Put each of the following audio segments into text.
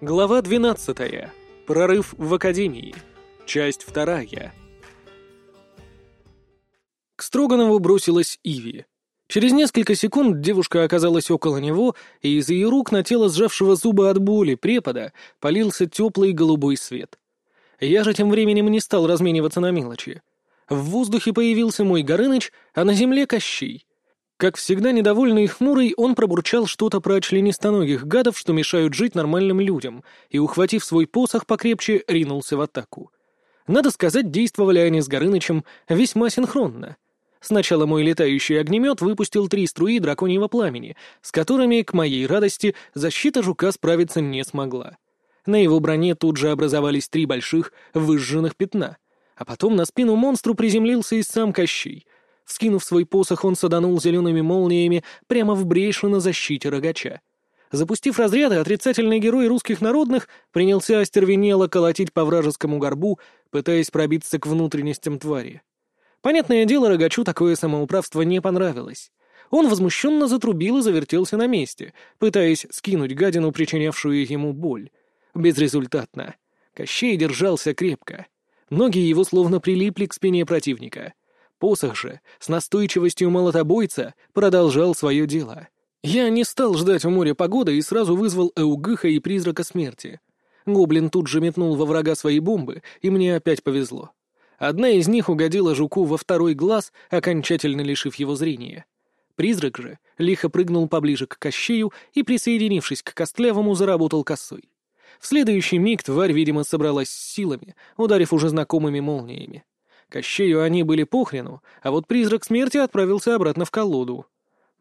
Глава 12. Прорыв в Академии. Часть вторая. К Строганову бросилась Иви. Через несколько секунд девушка оказалась около него, и из ее рук на тело сжавшего зубы от боли препода полился теплый голубой свет. Я же тем временем не стал размениваться на мелочи. В воздухе появился мой Горыныч, а на земле — Кощей. Как всегда недовольный и хмурый, он пробурчал что-то про членистоногих гадов, что мешают жить нормальным людям, и, ухватив свой посох покрепче, ринулся в атаку. Надо сказать, действовали они с Горынычем весьма синхронно. Сначала мой летающий огнемет выпустил три струи драконьего пламени, с которыми, к моей радости, защита жука справиться не смогла. На его броне тут же образовались три больших выжженных пятна, а потом на спину монстру приземлился и сам Кощей — Вскинув свой посох, он саданул зелеными молниями прямо в брешу на защите рогача. Запустив разряды, отрицательный герой русских народных принялся остервенело колотить по вражескому горбу, пытаясь пробиться к внутренностям твари. Понятное дело, рогачу такое самоуправство не понравилось. Он возмущенно затрубил и завертелся на месте, пытаясь скинуть гадину, причинявшую ему боль. Безрезультатно. Кощей держался крепко. Ноги его словно прилипли к спине противника. Посох же, с настойчивостью молотобойца, продолжал свое дело. Я не стал ждать у моря погоды и сразу вызвал Эугыха и призрака смерти. Гоблин тут же метнул во врага свои бомбы, и мне опять повезло. Одна из них угодила жуку во второй глаз, окончательно лишив его зрения. Призрак же лихо прыгнул поближе к Кощею и, присоединившись к Костлявому, заработал косой. В следующий миг тварь, видимо, собралась с силами, ударив уже знакомыми молниями. Кощею они были похрену, а вот призрак смерти отправился обратно в колоду.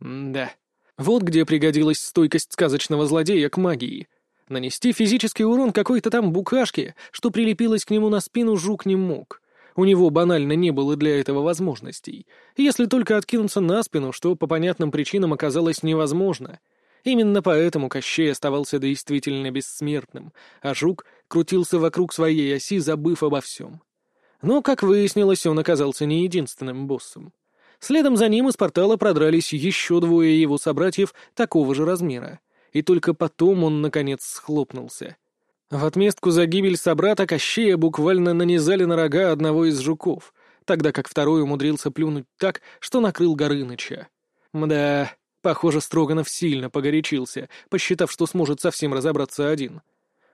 М да. Вот где пригодилась стойкость сказочного злодея к магии. Нанести физический урон какой-то там букашке, что прилепилась к нему на спину, жук не мог. У него банально не было для этого возможностей. Если только откинуться на спину, что по понятным причинам оказалось невозможно. Именно поэтому Кощей оставался действительно бессмертным, а жук крутился вокруг своей оси, забыв обо всем. Но, как выяснилось, он оказался не единственным боссом. Следом за ним из портала продрались еще двое его собратьев такого же размера. И только потом он, наконец, схлопнулся. В отместку за гибель собрата Кощея буквально нанизали на рога одного из жуков, тогда как второй умудрился плюнуть так, что накрыл Горыныча. Мда, похоже, Строганов сильно погорячился, посчитав, что сможет совсем разобраться один.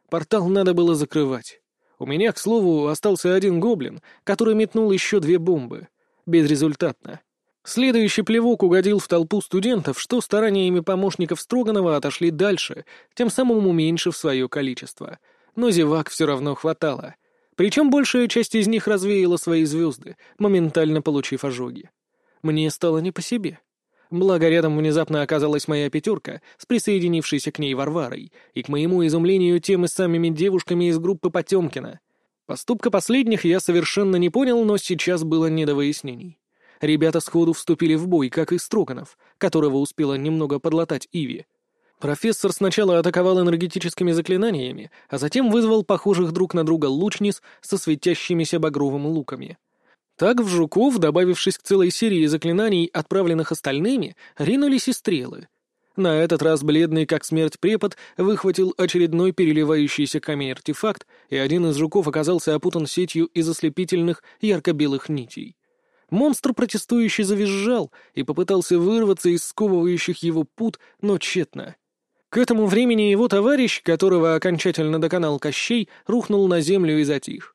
Портал надо было закрывать. У меня, к слову, остался один гоблин, который метнул еще две бомбы. Безрезультатно. Следующий плевок угодил в толпу студентов, что стараниями помощников Строганова отошли дальше, тем самым уменьшив свое количество. Но зевак все равно хватало. Причем большая часть из них развеяла свои звезды, моментально получив ожоги. Мне стало не по себе. Благо, рядом внезапно оказалась моя пятерка с присоединившейся к ней Варварой, и, к моему изумлению, тем и самыми девушками из группы Потемкина. Поступка последних я совершенно не понял, но сейчас было не до выяснений. Ребята сходу вступили в бой, как и Строганов, которого успела немного подлатать Иви. Профессор сначала атаковал энергетическими заклинаниями, а затем вызвал похожих друг на друга лучниц со светящимися багровыми луками — так в жуков, добавившись к целой серии заклинаний, отправленных остальными, ринулись и стрелы. На этот раз бледный, как смерть препод, выхватил очередной переливающийся камень-артефакт, и один из жуков оказался опутан сетью из ослепительных ярко-белых нитей. Монстр протестующий завизжал и попытался вырваться из сковывающих его пут, но тщетно. К этому времени его товарищ, которого окончательно доконал Кощей, рухнул на землю и затих.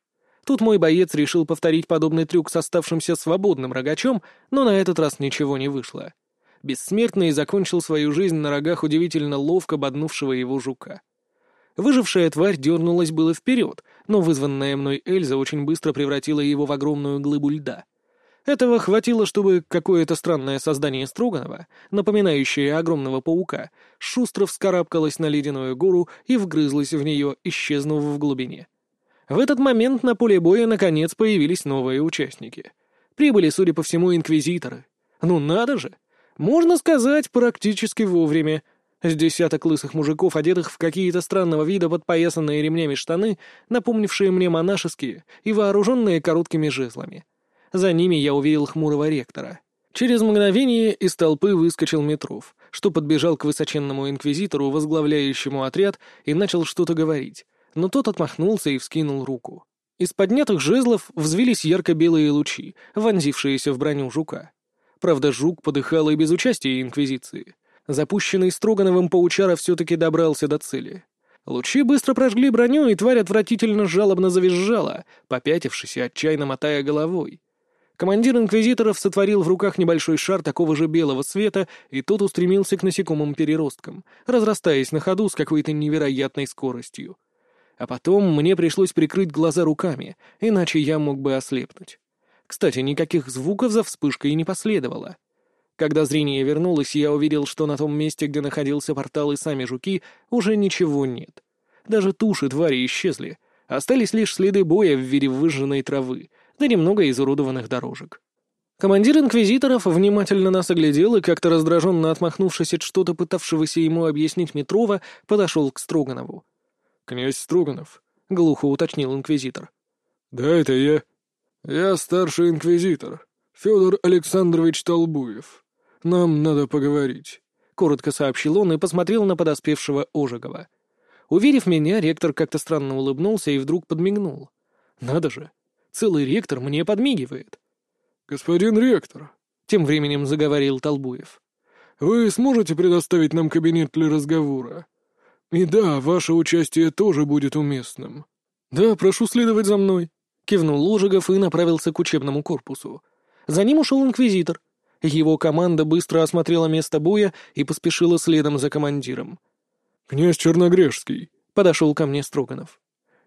Тут мой боец решил повторить подобный трюк с оставшимся свободным рогачом, но на этот раз ничего не вышло. Бессмертный закончил свою жизнь на рогах удивительно ловко боднувшего его жука. Выжившая тварь дернулась было вперед, но вызванная мной Эльза очень быстро превратила его в огромную глыбу льда. Этого хватило, чтобы какое-то странное создание Строганова, напоминающее огромного паука, шустро вскарабкалось на ледяную гору и вгрызлось в нее, исчезнув в глубине. В этот момент на поле боя наконец появились новые участники. Прибыли, судя по всему, инквизиторы. Ну надо же! Можно сказать, практически вовремя. С десяток лысых мужиков, одетых в какие-то странного вида подпоясанные ремнями штаны, напомнившие мне монашеские и вооруженные короткими жезлами. За ними я увидел хмурого ректора. Через мгновение из толпы выскочил Метров, что подбежал к высоченному инквизитору, возглавляющему отряд, и начал что-то говорить, но тот отмахнулся и вскинул руку. Из поднятых жезлов взвились ярко-белые лучи, вонзившиеся в броню жука. Правда, жук подыхал и без участия инквизиции. Запущенный Строгановым паучара все-таки добрался до цели. Лучи быстро прожгли броню, и тварь отвратительно жалобно завизжала, попятившись и отчаянно мотая головой. Командир инквизиторов сотворил в руках небольшой шар такого же белого света, и тот устремился к насекомым переросткам, разрастаясь на ходу с какой-то невероятной скоростью. А потом мне пришлось прикрыть глаза руками, иначе я мог бы ослепнуть. Кстати, никаких звуков за вспышкой не последовало. Когда зрение вернулось, я увидел, что на том месте, где находился портал и сами жуки, уже ничего нет. Даже туши твари исчезли. Остались лишь следы боя в виде выжженной травы, да немного изуродованных дорожек. Командир инквизиторов внимательно нас оглядел и, как-то раздраженно отмахнувшись от что-то пытавшегося ему объяснить Метрова, подошел к Строганову. «Князь Строганов», — глухо уточнил инквизитор. «Да, это я. Я старший инквизитор, Федор Александрович Толбуев. Нам надо поговорить», — коротко сообщил он и посмотрел на подоспевшего Ожегова. Уверив меня, ректор как-то странно улыбнулся и вдруг подмигнул. «Надо же, целый ректор мне подмигивает». «Господин ректор», — тем временем заговорил Толбуев. «Вы сможете предоставить нам кабинет для разговора? И да, ваше участие тоже будет уместным». «Да, прошу следовать за мной», — кивнул Ложегов и направился к учебному корпусу. За ним ушел инквизитор. Его команда быстро осмотрела место боя и поспешила следом за командиром. «Князь Черногрешский», — подошел ко мне Строганов.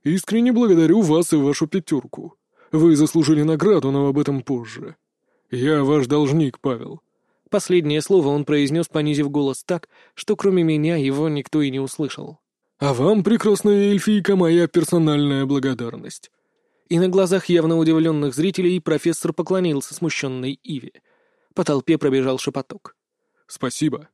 «Искренне благодарю вас и вашу пятерку. Вы заслужили награду, но об этом позже. Я ваш должник, Павел». Последнее слово он произнес, понизив голос так, что кроме меня его никто и не услышал. «А вам, прекрасная эльфийка, моя персональная благодарность». И на глазах явно удивленных зрителей профессор поклонился смущенной Иве. По толпе пробежал шепоток. «Спасибо».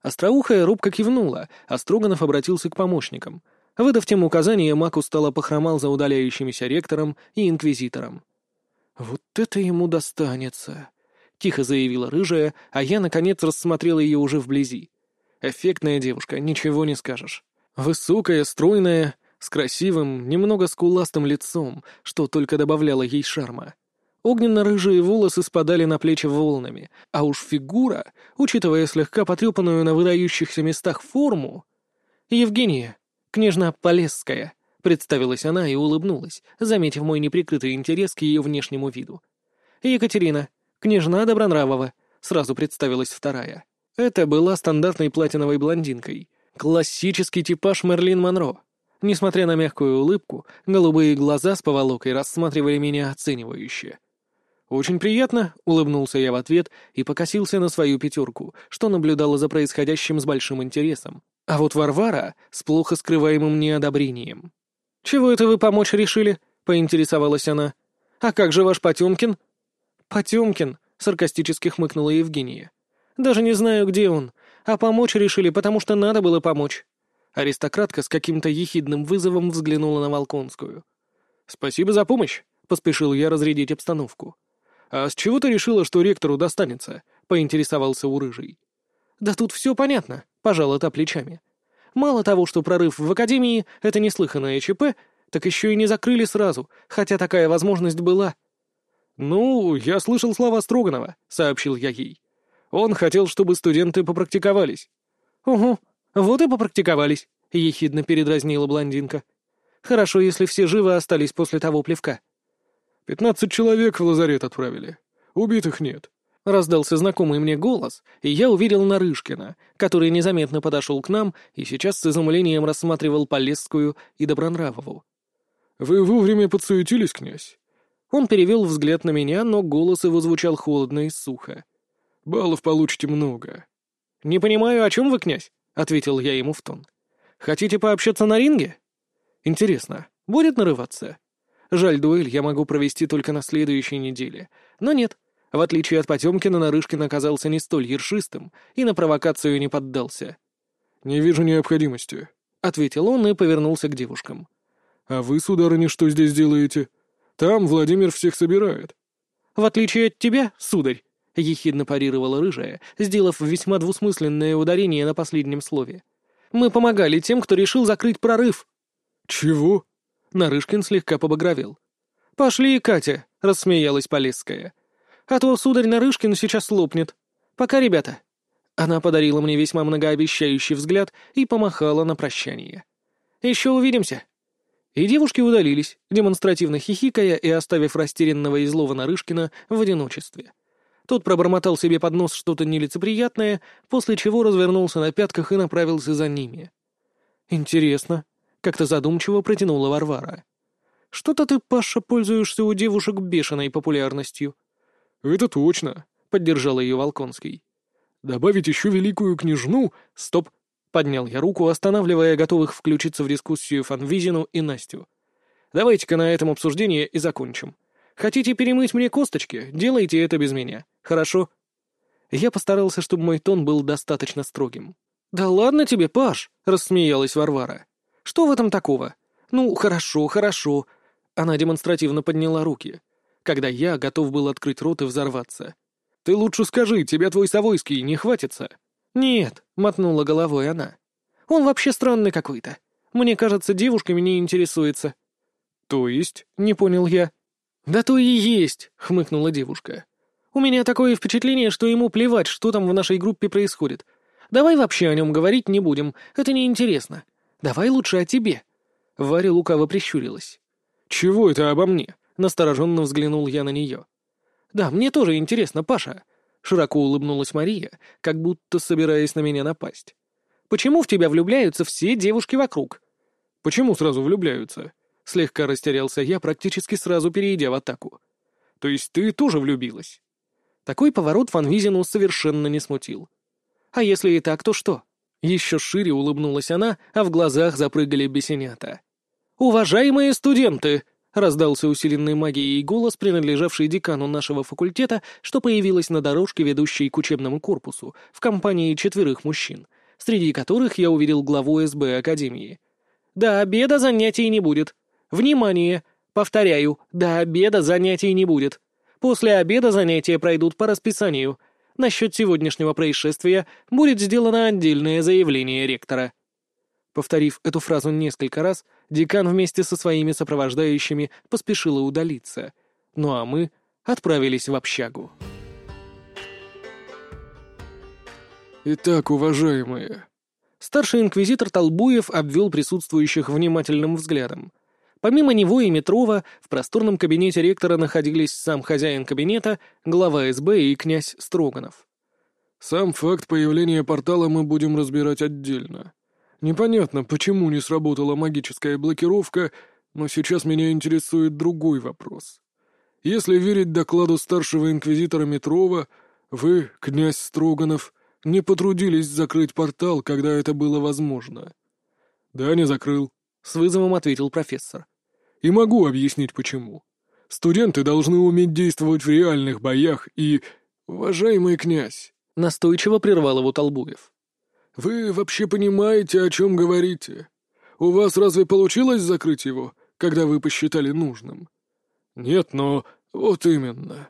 Остроухая робко кивнула, а Строганов обратился к помощникам. Выдав тем указания, Мак устало похромал за удаляющимися ректором и инквизитором. «Вот это ему достанется!» — тихо заявила рыжая, а я, наконец, рассмотрел ее уже вблизи. Эффектная девушка, ничего не скажешь. Высокая, стройная, с красивым, немного скуластым лицом, что только добавляло ей шарма. Огненно-рыжие волосы спадали на плечи волнами, а уж фигура, учитывая слегка потрепанную на выдающихся местах форму... «Евгения, княжна Полесская», — представилась она и улыбнулась, заметив мой неприкрытый интерес к ее внешнему виду. «Екатерина, княжна Добронравова», — сразу представилась вторая. Это была стандартной платиновой блондинкой. Классический типаж Мерлин Монро. Несмотря на мягкую улыбку, голубые глаза с поволокой рассматривали меня оценивающе. «Очень приятно», — улыбнулся я в ответ и покосился на свою пятерку, что наблюдала за происходящим с большим интересом. А вот Варвара с плохо скрываемым неодобрением. «Чего это вы помочь решили?» — поинтересовалась она. «А как же ваш Потемкин?» «Потемкин», — саркастически хмыкнула Евгения. «Даже не знаю, где он. А помочь решили, потому что надо было помочь». Аристократка с каким-то ехидным вызовом взглянула на Волконскую. «Спасибо за помощь», — поспешил я разрядить обстановку. «А с чего ты решила, что ректору достанется?» — поинтересовался у рыжий. «Да тут все понятно», — пожала та плечами. «Мало того, что прорыв в Академии — это неслыханное ЧП, так еще и не закрыли сразу, хотя такая возможность была». «Ну, я слышал слова Строганова», — сообщил я ей. «Он хотел, чтобы студенты попрактиковались». «Угу, вот и попрактиковались», — ехидно передразнила блондинка. «Хорошо, если все живы остались после того плевка». «Пятнадцать человек в лазарет отправили. Убитых нет». Раздался знакомый мне голос, и я увидел Нарышкина, который незаметно подошел к нам и сейчас с изумлением рассматривал Полесскую и Добронравову. «Вы вовремя подсуетились, князь?» Он перевел взгляд на меня, но голос его звучал холодно и сухо. «Баллов получите много». «Не понимаю, о чем вы, князь?» — ответил я ему в тон. «Хотите пообщаться на ринге?» «Интересно, будет нарываться?» Жаль, дуэль я могу провести только на следующей неделе. Но нет. В отличие от Потемкина, Нарышкин оказался не столь ершистым и на провокацию не поддался. «Не вижу необходимости», — ответил он и повернулся к девушкам. «А вы, сударыня, что здесь делаете? Там Владимир всех собирает». «В отличие от тебя, сударь», —— ехидно парировала рыжая, сделав весьма двусмысленное ударение на последнем слове. «Мы помогали тем, кто решил закрыть прорыв». «Чего?» — Нарышкин слегка побагровел. «Пошли, Катя», — рассмеялась Полесская. «А то сударь Нарышкин сейчас лопнет. Пока, ребята». Она подарила мне весьма многообещающий взгляд и помахала на прощание. «Еще увидимся». И девушки удалились, демонстративно хихикая и оставив растерянного и злого Нарышкина в одиночестве. Тот пробормотал себе под нос что-то нелицеприятное, после чего развернулся на пятках и направился за ними. «Интересно», — как-то задумчиво протянула Варвара. «Что-то ты, Паша, пользуешься у девушек бешеной популярностью». «Это точно», — поддержал ее Волконский. «Добавить еще великую княжну? Стоп!» Поднял я руку, останавливая готовых включиться в дискуссию Фанвизину и Настю. «Давайте-ка на этом обсуждение и закончим. Хотите перемыть мне косточки? Делайте это без меня. Хорошо?» Я постарался, чтобы мой тон был достаточно строгим. «Да ладно тебе, Паш!» — рассмеялась Варвара. «Что в этом такого? Ну, хорошо, хорошо». Она демонстративно подняла руки, когда я готов был открыть рот и взорваться. «Ты лучше скажи, тебя твой Савойский не хватится?» «Нет», — мотнула головой она. «Он вообще странный какой-то. Мне кажется, девушками не интересуется». «То есть?» — не понял я. «Да то и есть», — хмыкнула девушка. «У меня такое впечатление, что ему плевать, что там в нашей группе происходит. Давай вообще о нем говорить не будем, это неинтересно. Давай лучше о тебе». Варя лукаво прищурилась. «Чего это обо мне?» — настороженно взглянул я на нее. «Да, мне тоже интересно, Паша. Широко улыбнулась Мария, как будто собираясь на меня напасть. «Почему в тебя влюбляются все девушки вокруг?» «Почему сразу влюбляются?» Слегка растерялся я, практически сразу перейдя в атаку. «То есть ты тоже влюбилась?» Такой поворот Фанвизину совершенно не смутил. «А если и так, то что?» Еще шире улыбнулась она, а в глазах запрыгали бесенята. «Уважаемые студенты!» Раздался усиленный магией голос, принадлежавший декану нашего факультета, что появилась на дорожке, ведущей к учебному корпусу, в компании четверых мужчин, среди которых я увидел главу СБ Академии. «До обеда занятий не будет. Внимание! Повторяю, до обеда занятий не будет. После обеда занятия пройдут по расписанию. Насчет сегодняшнего происшествия будет сделано отдельное заявление ректора». Повторив эту фразу несколько раз, декан вместе со своими сопровождающими поспешила удалиться. Ну а мы отправились в общагу. «Итак, уважаемые...» Старший инквизитор Толбуев обвел присутствующих внимательным взглядом. Помимо него и Метрова, в просторном кабинете ректора находились сам хозяин кабинета, глава СБ и князь Строганов. «Сам факт появления портала мы будем разбирать отдельно. Непонятно, почему не сработала магическая блокировка, но сейчас меня интересует другой вопрос. Если верить докладу старшего инквизитора Метрова, вы, князь Строганов, не потрудились закрыть портал, когда это было возможно. Да, не закрыл, — с вызовом ответил профессор. И могу объяснить, почему. Студенты должны уметь действовать в реальных боях и... Уважаемый князь, — настойчиво прервал его Толбуев. «Вы вообще понимаете, о чем говорите? У вас разве получилось закрыть его, когда вы посчитали нужным?» «Нет, но вот именно».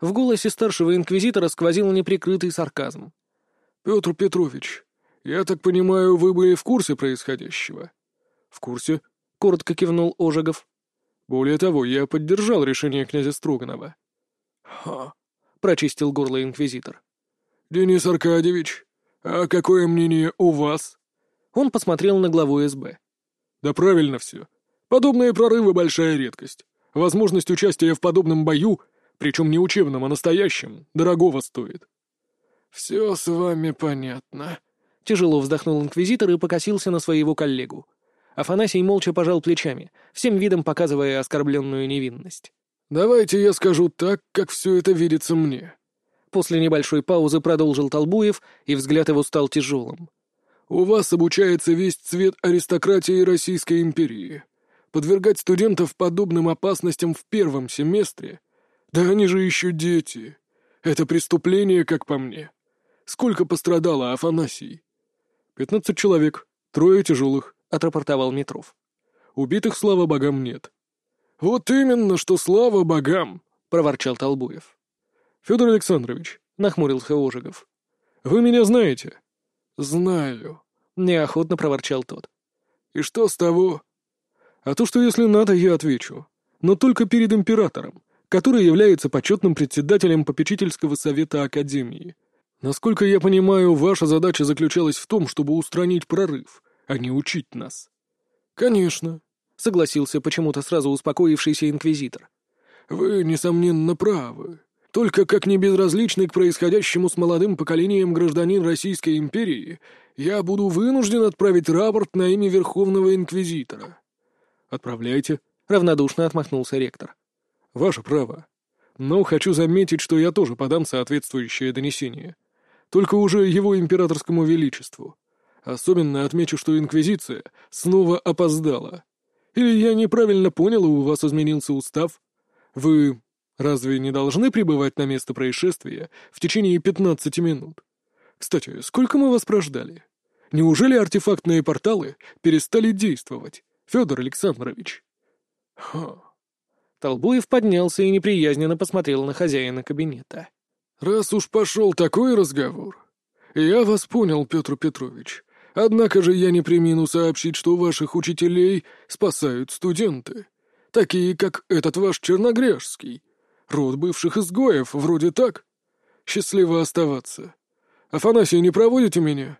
В голосе старшего инквизитора сквозил неприкрытый сарказм. «Петр Петрович, я так понимаю, вы были в курсе происходящего?» «В курсе», — коротко кивнул Ожегов. «Более того, я поддержал решение князя Строганова». «Ха», — прочистил горло инквизитор. «Денис Аркадьевич, «А какое мнение у вас?» Он посмотрел на главу СБ. «Да правильно все. Подобные прорывы — большая редкость. Возможность участия в подобном бою, причем не учебном, а настоящем, дорогого стоит». «Все с вами понятно», — тяжело вздохнул инквизитор и покосился на своего коллегу. Афанасий молча пожал плечами, всем видом показывая оскорбленную невинность. «Давайте я скажу так, как все это видится мне. После небольшой паузы продолжил Толбуев, и взгляд его стал тяжелым. «У вас обучается весь цвет аристократии Российской империи. Подвергать студентов подобным опасностям в первом семестре? Да они же еще дети. Это преступление, как по мне. Сколько пострадало Афанасий?» «Пятнадцать человек, трое тяжелых», — отрапортовал Метров. «Убитых, слава богам, нет». «Вот именно, что слава богам!» — проворчал Толбуев. «Федор Александрович, — нахмурился Ожегов. «Вы меня знаете?» «Знаю», — неохотно проворчал тот. «И что с того?» «А то, что если надо, я отвечу. Но только перед императором, который является почетным председателем попечительского совета Академии. Насколько я понимаю, ваша задача заключалась в том, чтобы устранить прорыв, а не учить нас». «Конечно», — согласился почему-то сразу успокоившийся инквизитор. «Вы, несомненно, правы. Только как не безразличный к происходящему с молодым поколением гражданин Российской империи, я буду вынужден отправить рапорт на имя Верховного Инквизитора». «Отправляйте», — равнодушно отмахнулся ректор. «Ваше право. Но хочу заметить, что я тоже подам соответствующее донесение. Только уже его императорскому величеству. Особенно отмечу, что Инквизиция снова опоздала. Или я неправильно понял, у вас изменился устав? Вы разве не должны прибывать на место происшествия в течение 15 минут? Кстати, сколько мы вас прождали? Неужели артефактные порталы перестали действовать, Федор Александрович? Ха. Толбуев поднялся и неприязненно посмотрел на хозяина кабинета. «Раз уж пошел такой разговор, я вас понял, Петр Петрович. Однако же я не примину сообщить, что ваших учителей спасают студенты, такие как этот ваш Черногрешский. Род бывших изгоев, вроде так. Счастливо оставаться. Афанасий, не проводите меня?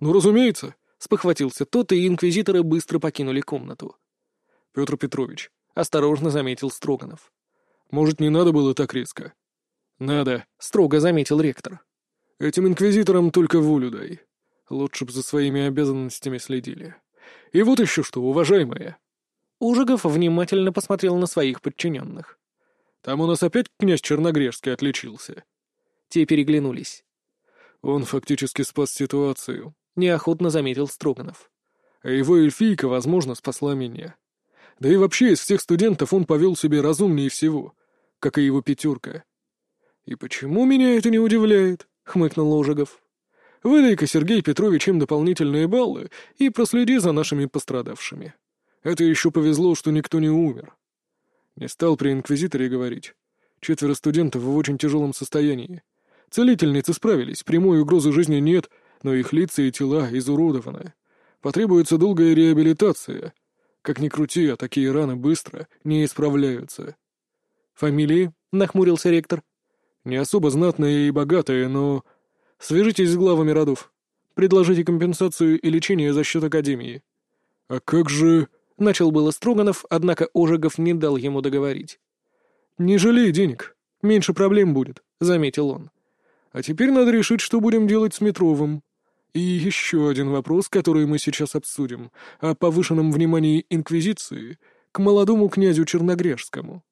Ну, разумеется, — спохватился тот, и инквизиторы быстро покинули комнату. Петр Петрович, — осторожно заметил Строганов. Может, не надо было так резко? Надо, — строго заметил ректор. Этим инквизиторам только волю дай. Лучше б за своими обязанностями следили. И вот еще что, уважаемые. Ужигов внимательно посмотрел на своих подчиненных. Там у нас опять князь Черногрешский отличился. Те переглянулись. Он фактически спас ситуацию, неохотно заметил Строганов. А его эльфийка, возможно, спасла меня. Да и вообще из всех студентов он повел себя разумнее всего, как и его пятерка. И почему меня это не удивляет? — хмыкнул Ожегов. «Выдай-ка, Сергей Петрович, им дополнительные баллы и проследи за нашими пострадавшими. Это еще повезло, что никто не умер». Не стал при инквизиторе говорить. Четверо студентов в очень тяжелом состоянии. Целительницы справились, прямой угрозы жизни нет, но их лица и тела изуродованы. Потребуется долгая реабилитация. Как ни крути, а такие раны быстро не исправляются. «Фамилии?» — нахмурился ректор. Не особо знатные и богатые, но... Свяжитесь с главами родов. Предложите компенсацию и лечение за счет Академии. А как же... Начал было Строганов, однако Ожегов не дал ему договорить. «Не жалей денег. Меньше проблем будет», — заметил он. «А теперь надо решить, что будем делать с Метровым. И еще один вопрос, который мы сейчас обсудим, о повышенном внимании Инквизиции к молодому князю Черногрешскому.